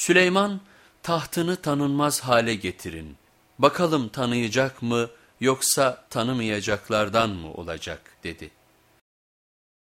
Süleyman tahtını tanınmaz hale getirin. Bakalım tanıyacak mı yoksa tanımayacaklardan mı olacak dedi.